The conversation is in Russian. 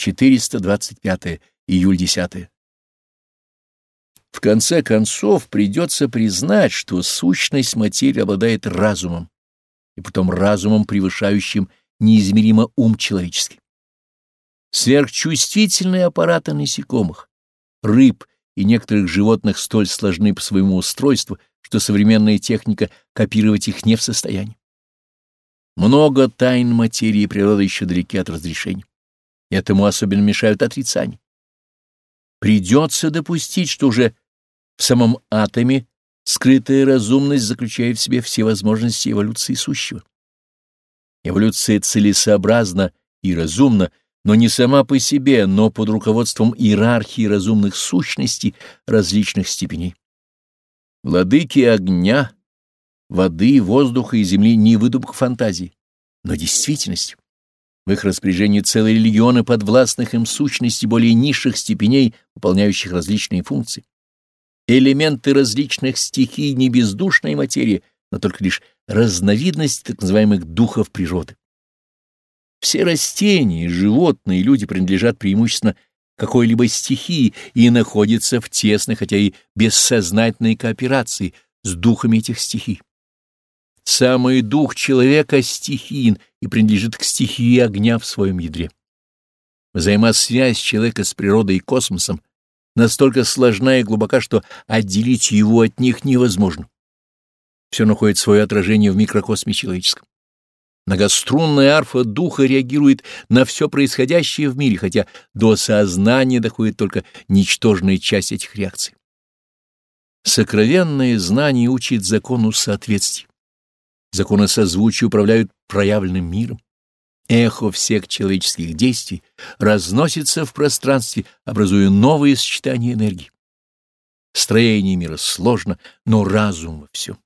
425 июль 10. В конце концов придется признать, что сущность материи обладает разумом, и потом разумом, превышающим неизмеримо ум человеческий. Сверхчувствительные аппараты насекомых, рыб и некоторых животных столь сложны по своему устройству, что современная техника копировать их не в состоянии. Много тайн материи и природы еще далеки от разрешения. Этому особенно мешают отрицания. Придется допустить, что уже в самом атоме скрытая разумность заключает в себе все возможности эволюции сущего. Эволюция целесообразна и разумна, но не сама по себе, но под руководством иерархии разумных сущностей различных степеней. Владыки огня, воды, воздуха и земли не выдумка фантазии, но действительность. В их распоряжении целые регионы подвластных им сущностей более низших степеней, выполняющих различные функции. Элементы различных стихий не бездушная материя, но только лишь разновидность так называемых духов природы. Все растения, животные и люди принадлежат преимущественно какой-либо стихии и находятся в тесной, хотя и бессознательной кооперации с духами этих стихий. Самый дух человека стихиен и принадлежит к стихии огня в своем ядре. Взаимосвязь человека с природой и космосом настолько сложна и глубока, что отделить его от них невозможно. Все находит свое отражение в микрокосме человеческом. Многострунная арфа духа реагирует на все происходящее в мире, хотя до сознания доходит только ничтожная часть этих реакций. Сокровенное знание учит закону соответствия. Законы созвучия управляют проявленным миром. Эхо всех человеческих действий разносится в пространстве, образуя новые сочетания энергии. Строение мира сложно, но разум во всем.